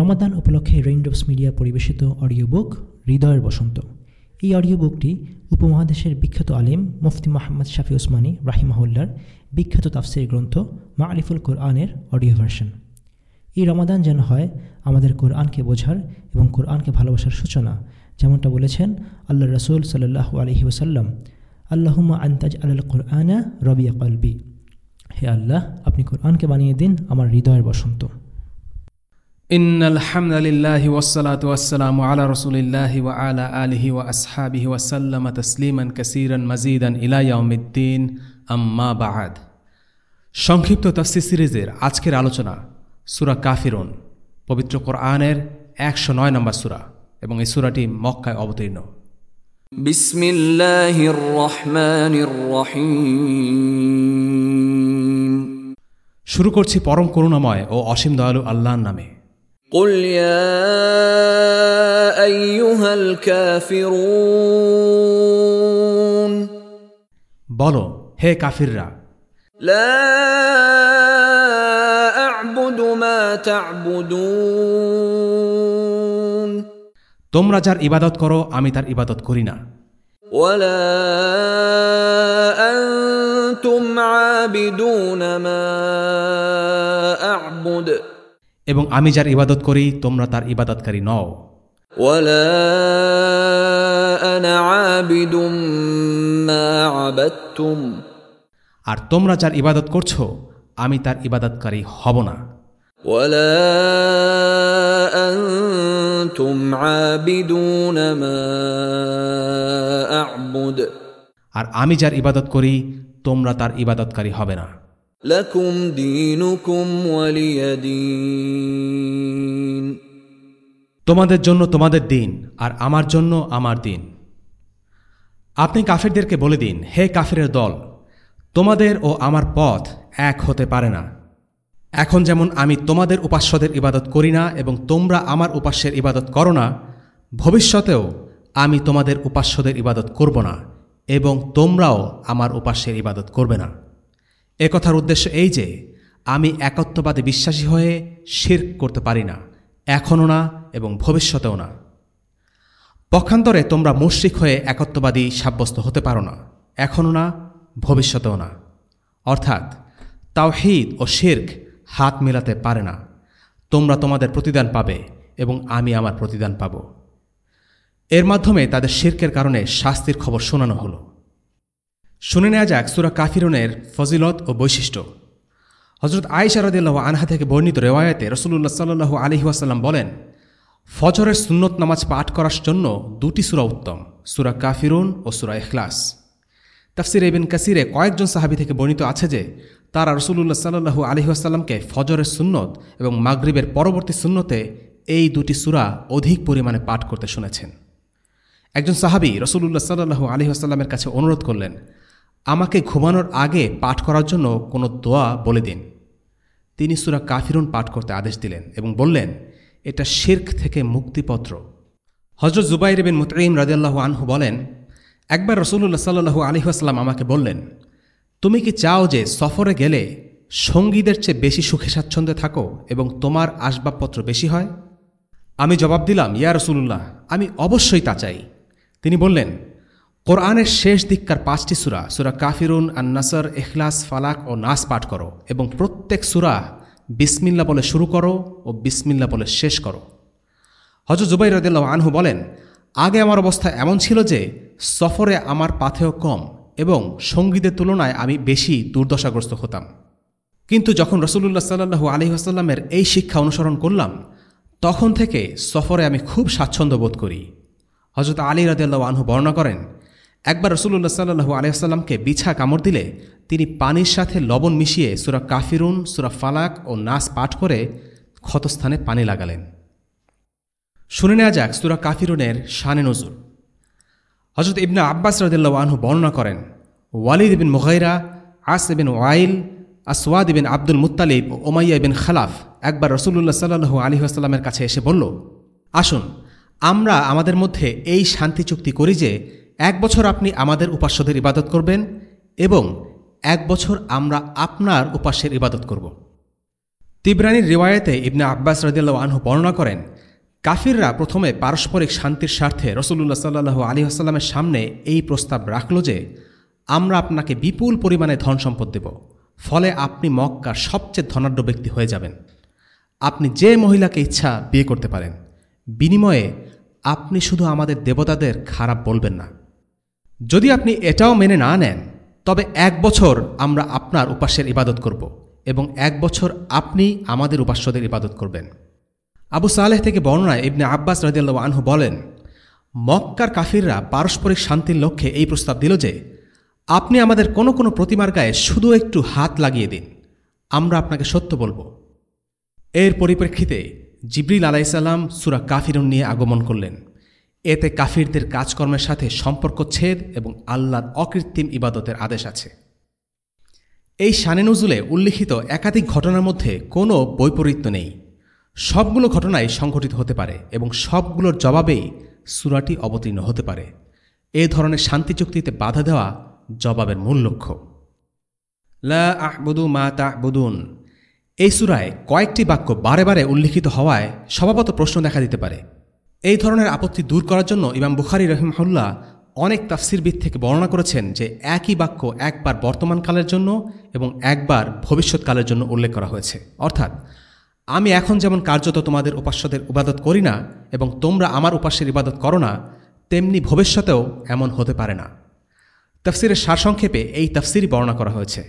রমাদান উপলক্ষে raindrops media পরিবেশিত audio book হৃদয়ের বসন্ত। এই অডিও বুকটি উপমহাদেশের বিখ্যাত আলিম মুফতি মোহাম্মদ শাফি ওসমানী রাহিমাহুল্লার বিখ্যাত তাফসির গ্রন্থ মা আলিফুল কোরআনের অডিও ভার্সন এই রমাদান যেন হয়, আমাদের কোরআনকে বোঝার এবং কোরআনকে ভালোবাসার সূচনা, যেমনটা বলেছেন আল্লাহ রসুল সাল্লাহ আলহি ওসাল্লাম আল্লাহুম্মা আন্তাজ আল কোরআনা রবিয়া কলবি। হে আল্লাহ, আপনি কোরআনকে বানিয়ে দিন আমার হৃদয়ের বসন্ত। إن الحمد لله والصلاة والسلام على رسول الله وعلى آله وأصحابه وسلم تسليما كثيرا مزيدا إلى يوم الدين أما بعد সংক্ষিপ্ত তফসির সিরিজের আজকের আলোচনা সুরা কাফিরুন পবিত্র কোরআনের একশো নয় নম্বর সুরা এবং এই সুরাটি মক্কায় অবতীর্ণ بسم الله الرحمن الرحيم শুরু করছি পরম করুণাময় ও অসীম দয়ালু আল্লাহর নামে قل يا ايها الكافرون বলো হে কাফিররা لا اعبد ما تعبدون তোমরা যার ইবাদত করো আমি তার ইবাদত করি না ولا انتم عابدون ما اعبد এবং আমি যার ইবাদত করি তোমরা তার ইবাদতকারী নও ولا انا عابد ما عبدتم আর তোমরা যার ইবাদত করছো আমি তার ইবাদতকারী হব না ولا انتم عابدون ما اعبد আর আমি যার ইবাদত করি তোমরা তার ইবাদতকারী হবে না লকুম দীনুকুম ওয়ালিয়াদিন তোমাদের জন্য তোমাদের দিন, আর আমার জন্য আমার দিন। আপনি কাফেরদেরকে বলে দিন, হে কাফের দল, তোমাদের ও আমার পথ এক হতে পারে না। এখন যেমন আমি তোমাদের উপাস্যদের ইবাদত করি না এবং তোমরা আমার উপাস্যের ইবাদত করো না, ভবিষ্যতেও আমি তোমাদের উপাস্যদের ইবাদত করব না এবং তোমরাও আমার উপাস্যের ইবাদত করবে না। এ কথার উদ্দেশ্য এই যে, আমি একত্ববাদে বিশ্বাসী হয়ে শির্ক করতে পারি না, এখনও না এবং ভবিষ্যতেও না। পক্ষান্তরে তোমরা মুশ্রিক হয়ে একত্ববাদী সাব্যস্ত হতে পারো না, এখনও না, ভবিষ্যতেও না। অর্থাৎ, তাওহিদ ও শির্ক হাত মেলাতে পারে না, তোমরা তোমাদের প্রতিদান পাবে এবং আমি আমার প্রতিদান পাব। এর মাধ্যমে তাদের শির্কের কারণে শাস্তির খবর শোনানো হলো। শুনে নেওয়া যাক সুরা কাফিরনের ফজিলত ও বৈশিষ্ট্য। হজরত আয়েশা রদিল্লাহ আনহা থেকে বর্ণিত রেওয়ায়তে রসুল্লাহ সাল্লু আলহিহাসাল্লাম বলেন, ফজরের সুন্নত নামাজ পাঠ করার জন্য দুটি সুরা উত্তম, সুরা কাফিরুন ও সুরা এখলাস তাফসির এবিন কাসিরে কয়েকজন সাহাবি থেকে বর্ণিত আছে যে, তারা রসুল্লাহ সাল্লু আলহিহাসাল্লামকে ফজরের সুন্নত এবং মাগরিবের পরবর্তী সুন্নতে এই দুটি সুরা অধিক পরিমাণে পাঠ করতে শুনেছেন। একজন সাহাবি রসুল্লাহ সাল্লু আলহিহাসাল্লামের কাছে অনুরোধ করলেন আমাকে ঘুমানোর আগে পাঠ করার জন্য কোনো দোয়া বলে দিন। তিনি সুরা কাফিরুন পাঠ করতে আদেশ দিলেন এবং বললেন, এটা শির্ক থেকে মুক্তিপত্র। হজরত জুবাইর বিন মুতঈম রাজিয়াল্লাহু আনহু বলেন, একবার রসুল্লাহ সাল্লু আলহিহাস্লাম আমাকে বললেন, তুমি কি চাও যে সফরে গেলে সঙ্গীদের চেয়ে বেশি সুখে স্বাচ্ছন্দ্যে থাকো এবং তোমার আসবাবপত্র বেশি হয়? আমি জবাব দিলাম, ইয়া রসুল্লাহ আমি অবশ্যই তা চাই। তিনি বললেন কোরআনের শেষ দিককার পাঁচটি সুরা সুরা কাফিরুন, আন্নাসর এখলাস ফালাক ও নাস পাঠ করো এবং প্রত্যেক সুরা বিসমিল্লা বলে শুরু করো ও বিসমিল্লা বলে শেষ করো। হজ জুবাই রদিল্লাহ আনহু বলেন, আগে আমার অবস্থা এমন ছিল যে সফরে আমার পাথেও কম এবং সঙ্গীদের তুলনায় আমি বেশি দুর্দশাগ্রস্ত হতাম। কিন্তু যখন রসুল্লাহ সাল্লু আলহিহাস্লামের এই শিক্ষা অনুসরণ করলাম, তখন থেকে সফরে আমি খুব স্বাচ্ছন্দ্য বোধ করি। হজরত আলী রাদিয়াল্লাহ আনহু বর্ণনা করেন একবার রসুল্লাহ সাল্লু আলহামকে বিছা কামড় দিলে তিনি পানির সাথে লবণ মিশিয়ে সুরা কাফিরুন, সুরা ফালাক ও নাস পাঠ করে ক্ষতস্থানে পানি লাগালেন। শুনে নেওয়া যাক সুরা কাফিরুনের শানে নজুর। হজরত ইবনা আব্বাস রদিল্লাহ আনহু বর্ণনা করেন, ওয়ালিদ বিন মুগাইরা, আস বিন ওয়াইল, আসওয়াদ বিন আব্দুল মুত্তালিব ও ওমাইয়া বিন খালাফ একবার রসুল্লাহ সাল্লু আলী আসসালামের কাছে এসে বলল, আসুন, আমরা আমাদের মধ্যে এই শান্তি চুক্তি করি যে এক বছর আপনি আমাদের উপাস্যদের ইবাদত করবেন এবং এক বছর আমরা আপনার উপাস্যের ইবাদত করব। তিবরানির রিওয়ায়েতে ইবনে আব্বাস রদিয়াল্লাহ আনহু বর্ণনা করেন, কাফিররা প্রথমে পারস্পরিক শান্তির স্বার্থে রসুল্লাহ সাল্লু আলী আসাল্লামের সামনে এই প্রস্তাব রাখল যে, আমরা আপনাকে বিপুল পরিমাণে ধন সম্পদ দেব, ফলে আপনি মক্কার সবচেয়ে ধনাঢ্য ব্যক্তি হয়ে যাবেন। আপনি যে মহিলাকে ইচ্ছা বিয়ে করতে পারেন, বিনিময়ে আপনি শুধু আমাদের দেবতাদের খারাপ বলবেন না। যদি আপনি এটাও মেনে না নেন, তবে এক বছর আমরা আপনার উপাস্যের ইবাদত করব এবং এক বছর আপনি আমাদের উপাস্যদের ইবাদত করবেন। আবু সালেহ থেকে বর্ণনায় ইবনে আব্বাস রাজিয়াল্লাহ আনহু বলেন, মক্কার কাফিররা পারস্পরিক শান্তির লক্ষ্যে এই প্রস্তাব দিল যে, আপনি আমাদের কোনো কোনো প্রতিমার গায়ে শুধু একটু হাত লাগিয়ে দিন, আমরা আপনাকে সত্য বলব। এর পরিপ্রেক্ষিতে জিবরিল আলাইসাল্লাম সুরা কাফিরুন নিয়ে আগমন করলেন। এতে কাফিরদের কাজকর্মের সাথে সম্পর্ক ছেদ এবং আল্লাহর অকৃত্রিম ইবাদতের আদেশ আছে। এই শানে নজুলে উল্লিখিত একাধিক ঘটনার মধ্যে কোনো বৈপরীত্য নেই। সবগুলো ঘটনাই সংঘটিত হতে পারে এবং সবগুলোর জবাবেই সুরাটি অবতীর্ণ হতে পারে। এ ধরনের শান্তি চুক্তিতে বাধা দেওয়া জবাবের মূল লক্ষ্য। লা আহবুদু মা তাহবুদুন। এই সুরায় কয়েকটি বাক্য বারে বারে উল্লিখিত হওয়ায় স্বভাবত প্রশ্ন দেখা দিতে পারে। এই ধরনের আপত্তি দূর করার জন্য ইমাম বুখারি রহিমহল্লা অনেক তাফসিরবিদ থেকে বর্ণনা করেছেন যে একই বাক্য একবার বর্তমানকালের জন্য এবং একবার ভবিষ্যৎকালের জন্য উল্লেখ করা হয়েছে। অর্থাৎ, আমি এখন যেমন কার্যত তোমাদের উপাস্যদের ইবাদত করি না এবং তোমরা আমার উপাস্যের ইবাদত করো না, তেমনি ভবিষ্যতেও এমন হতে পারে না। তফসিরের সারসংক্ষেপে এই তফসিরই বর্ণনা করা হয়েছে।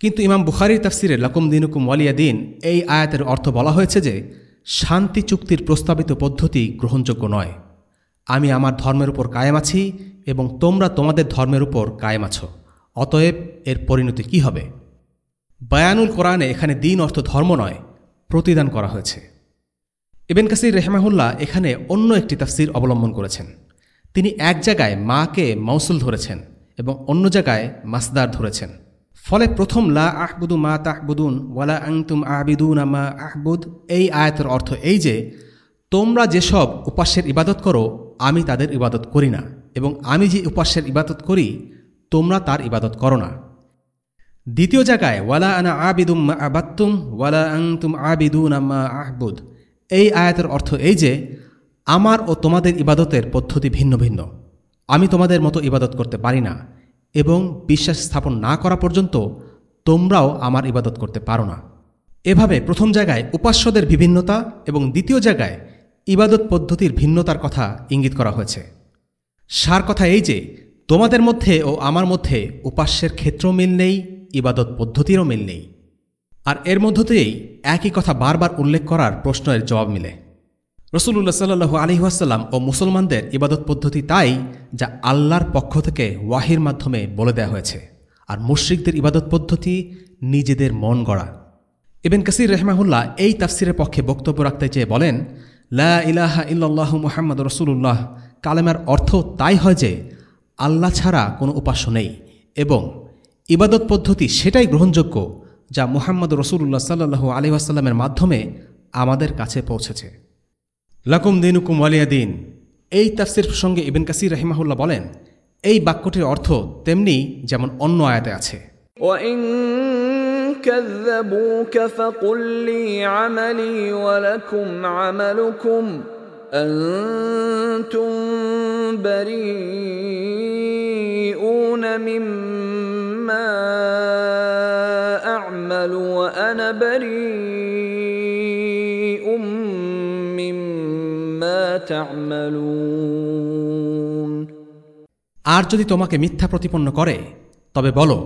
কিন্তু ইমাম বুখারির তফসিরে লকুম দিনুকুম ওয়ালিয়া দিন এই আয়াতের অর্থ বলা হয়েছে যে শান্তি চুক্তির প্রস্তাবিত পদ্ধতি গ্রহণযোগ্য নয়। আমি আমার ধর্মের উপর কায়েম আছি এবং তোমরা তোমাদের ধর্মের উপর কায়েম আছো। অতএব এর পরিণতি কি হবে? বায়ানুল কোরআনে এখানে দিন অর্থ ধর্ম নয়, প্রতিদান করা হয়েছে। ইবেন কাসির রেহমাহুল্লাহ এখানে অন্য একটি তাফসির অবলম্বন করেছেন। তিনি এক জায়গায় মাকে মৌসুল ধরেছেন এবং অন্য জায়গায় মাসদার ধরেছেন। ফলে প্রথম লা আহবুদু মা তাহবুদুন, ওয়ালা আংতুম আবিদুন আমা আহবুদ। এই আয়াতের অর্থ এই যে, তোমরা যেসব উপাস্যের ইবাদত করো, আমি তাদের ইবাদত করি না। এবং আমি যে উপাস্যের ইবাদত করি, তোমরা তার ইবাদত করো না। দ্বিতীয় জায়গায়, ওয়ালা আনা আবিদুম মা আবাত্তুম ওয়ালা আংতুম আবিদুন আমা আহবুদ। এই আয়াতের অর্থ এই যে, আমার ও তোমাদের ইবাদতের পদ্ধতি ভিন্ন ভিন্ন। আমি তোমাদের মতো ইবাদত করতে পারি না। এবং বিশ্বাস স্থাপন না করা পর্যন্ত তোমরাও আমার ইবাদত করতে পারো না। এভাবে প্রথম জায়গায় উপাস্যদের বিভিন্নতা এবং দ্বিতীয় জায়গায় ইবাদত পদ্ধতির ভিন্নতার কথা ইঙ্গিত করা হয়েছে। সার কথা এই যে, তোমাদের মধ্যে ও আমার মধ্যে উপাস্যের ক্ষেত্রও মিল নেই, ইবাদত পদ্ধতিরও মিল নেই। আর এর মধ্য দিয়েই একই কথা বারবার উল্লেখ করার প্রশ্নের জবাব মিলে। রসুল্লাহ সাল্লু আলিহাসাল্লাম ও মুসলমানদের ইবাদত পদ্ধতি তাই যা আল্লাহর পক্ষ থেকে ওয়াহির মাধ্যমে বলে দেওয়া হয়েছে। আর মুশ্রিকদের ইবাদত পদ্ধতি নিজেদের মন গড়া। ইবেন কাসির রহমাহুল্লাহ এই তাফসিরের পক্ষে বক্তব্য রাখতে চেয়ে বলেন, লা ইলাহা মুহাম্মদ রসুল্লাহ কালেমার অর্থ তাই হয় যে আল্লাহ ছাড়া কোনো উপাস্য নেই এবং ইবাদত পদ্ধতি সেটাই গ্রহণযোগ্য যা মুহাম্মদ রসুল্লাহ সাল্লু আলি আসাল্লামের মাধ্যমে আমাদের কাছে পৌঁছেছে। লাকুম দিনুকুম ওয়ালিয়া দিন এই তাফসির প্রসঙ্গে ইবেন কাসির রহিমাহুল্লাহ বলেন এই বাক্যটির অর্থ তেমনি যেমন অন্য আয়াতে আছে وإن كذبوك فقل لي عملي ولكم عملكم أنتم بريئون مما أعمل وأنا بريء تعملون আর যদি তোমাকে মিথ্যা প্রতিপন্ন করে তবে বলো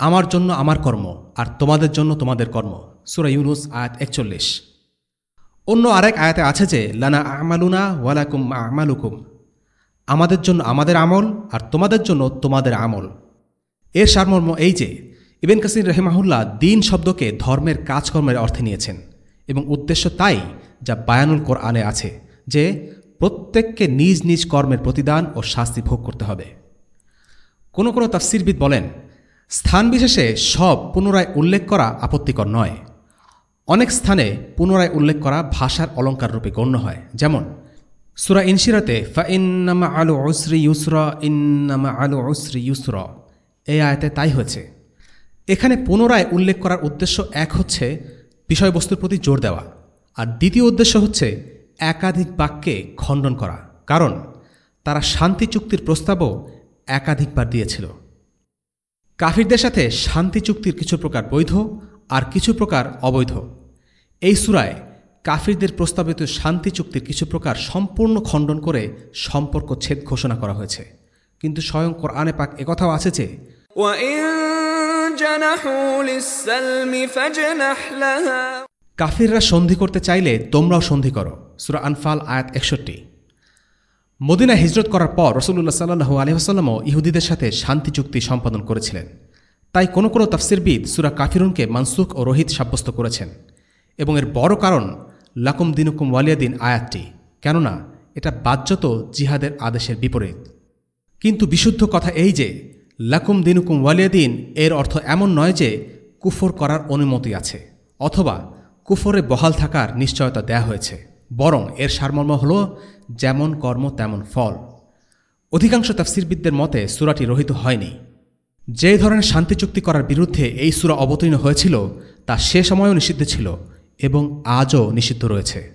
আমার জন্য আমার কর্ম আর তোমাদের জন্য তোমাদের কর্ম সুরা ইউনুস আয়াত একচল্লিশ অন্য আরেক আয়াতে আছে যে লানা আমালুনা ওয়ালাকুম আমালুকুম আমাদের জন্য আমাদের আমল আর তোমাদের জন্য তোমাদের আমল এর সারমর্ম এই যে ইবেন কাসির রহেমাহুল্লাহ দিন শব্দকে ধর্মের কাজকর্মের অর্থে নিয়েছেন এবং উদ্দেশ্য তাই যা বায়ানুল কোরআনে আছে যে প্রত্যেককে নিজ নিজ কর্মের প্রতিদান ও শাস্তি ভোগ করতে হবে। কোনো কোনো তাফসিরবিদ বলেন, স্থান বিশেষে সব পুনরায় উল্লেখ করা আপত্তিকর নয়। অনেক স্থানে পুনরায় উল্লেখ করা ভাষার অলঙ্কার রূপে গণ্য হয়। যেমন, সুরা ইনশিরাতে ফা ইন্নামা আলু উসরি ইউসর, ইন্নামা আলু উসরি ইউসর। এই আয়তে তাই হয়েছে। এখানে পুনরায় উল্লেখ করার উদ্দেশ্য এক হচ্ছে বিষয়বস্তুর প্রতি জোর দেওয়া। আর দ্বিতীয় উদ্দেশ্য হচ্ছে একাধিক বাক্যে খণ্ডন করা কারণ তারা শান্তি চুক্তির প্রস্তাবও একাধিকবার দিয়েছিল। কাফিরদের সাথে শান্তি চুক্তির কিছু প্রকার বৈধ আর কিছু প্রকার অবৈধ। এই সুরায় কাফিরদের প্রস্তাবিত শান্তি চুক্তির কিছু প্রকার সম্পূর্ণ খণ্ডন করে সম্পর্ক ছেদ ঘোষণা করা হয়েছে। কিন্তু স্বয়ং আনে পাক একথাও আছে যে কাফিররা সন্ধি করতে চাইলে তোমরাও সন্ধি করো। সুরা আনফাল আয়াত একষট্টি। মদিনা হিজরত করার পর রসুল্লাহ সাল্লু আলহামও ইহুদিদের সাথে শান্তি চুক্তি সম্পাদন করেছিলেন। তাই কোনো কোনো তাফসিরবিদ সুরা কাফিরুনকে মানসুখ ও রোহিত সাব্যস্ত করেছেন। এবং এর বড় কারণ লাকুম দিনুকুম ওয়ালিয়াদিন আয়াতটি, কেননা এটা বাজ্যত জিহাদের আদেশের বিপরীত। কিন্তু বিশুদ্ধ কথা এই যে, লাকুম দিনুকুম ওয়ালিয়াদিন এর অর্থ এমন নয় যে কুফর করার অনুমতি আছে, অথবা কুফরে বহাল থাকার নিশ্চয়তা দেয়া হয়েছে। বরং এর সারমর্ম হল, যেমন কর্ম তেমন ফল। অধিকাংশ তাফসিরবিদদের মতে সুরাটি রহিত হয়নি। যে ধরনের শান্তি চুক্তি করার বিরুদ্ধে এই সুরা অবতীর্ণ হয়েছিল, তা সে সময়ও নিষিদ্ধ ছিল এবং আজও নিষিদ্ধ রয়েছে।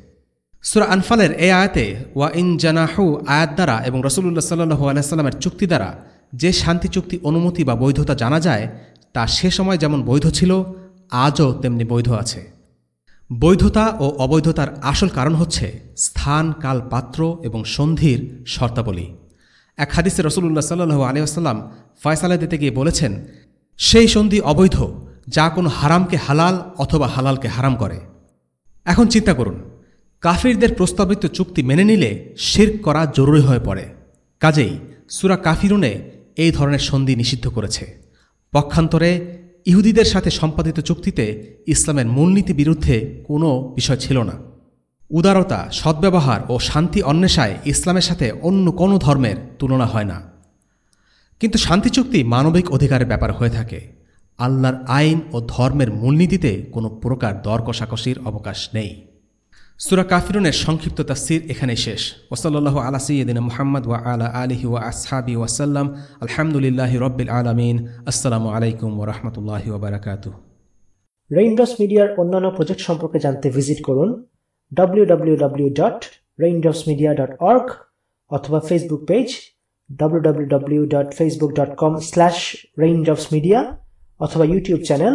সুরা আনফালের এই আয়াতে, ওয়া ইন জানাহু আয়াত দ্বারা এবং রসুল্লাহ সাল্লু আলাইস্লামের চুক্তি দ্বারা যে শান্তি চুক্তি অনুমতি বা বৈধতা জানা যায়, তা সে সময় যেমন বৈধ ছিল, আজও তেমনি বৈধ আছে। বৈধতা ও অবৈধতার আসল কারণ হচ্ছে স্থান, কাল, পাত্র এবং সন্ধির শর্তাবলী। এক হাদিসে রসুল্লাহ সাল্লু আলিয়াস্লাম ফয়সালা দিতে গিয়ে বলেছেন, সেই সন্ধি অবৈধ, যা কোনো হারামকে হালাল অথবা হালালকে হারাম করে। এখন চিন্তা করুন, কাফিরদের প্রস্তাবিত চুক্তি মেনে নিলে শির করা জরুরি হয়ে পড়ে। কাজেই সুরা কাফিরুনে এই ধরনের সন্ধি নিষিদ্ধ করেছে। পক্ষান্তরে ইহুদিদের সাথে সম্পাদিত চুক্তিতে ইসলামের মূলনীতি বিরুদ্ধে কোনো বিষয় ছিল না। উদারতা, সদ্ব্যবহার ও শান্তি অন্বেষায় ইসলামের সাথে অন্য কোনো ধর্মের তুলনা হয় না। কিন্তু শান্তি চুক্তি মানবিক অধিকারের ব্যাপার হয়ে থাকে। আল্লাহর আইন ও ধর্মের মূলনীতিতে কোনো প্রকার দর কষাকষির অবকাশ নেই। সুরা কাফিরুনের সংক্ষিপ্ত তাফসির এখানে শেষ। ওসল্লাহ আলা সৈয়দিন মোহাম্মদ ওয়া আলা আলিহি ওয়া আসহাবি ওয়াসাল্লাম আলহামদুলিল্লাহ রব্বিল আলমিন। আসসালামু আলাইকুম ওরহমতুল্লাহি ওবরাকাতু রেইনড্রপস মিডিয়ার অন্যান্য প্রজেক্ট সম্পর্কে জানতে ভিজিট করুন www.raindropsmedia.org অথবা ফেসবুক পেজ www.facebook.com/raindropsmedia অথবা ইউটিউব চ্যানেল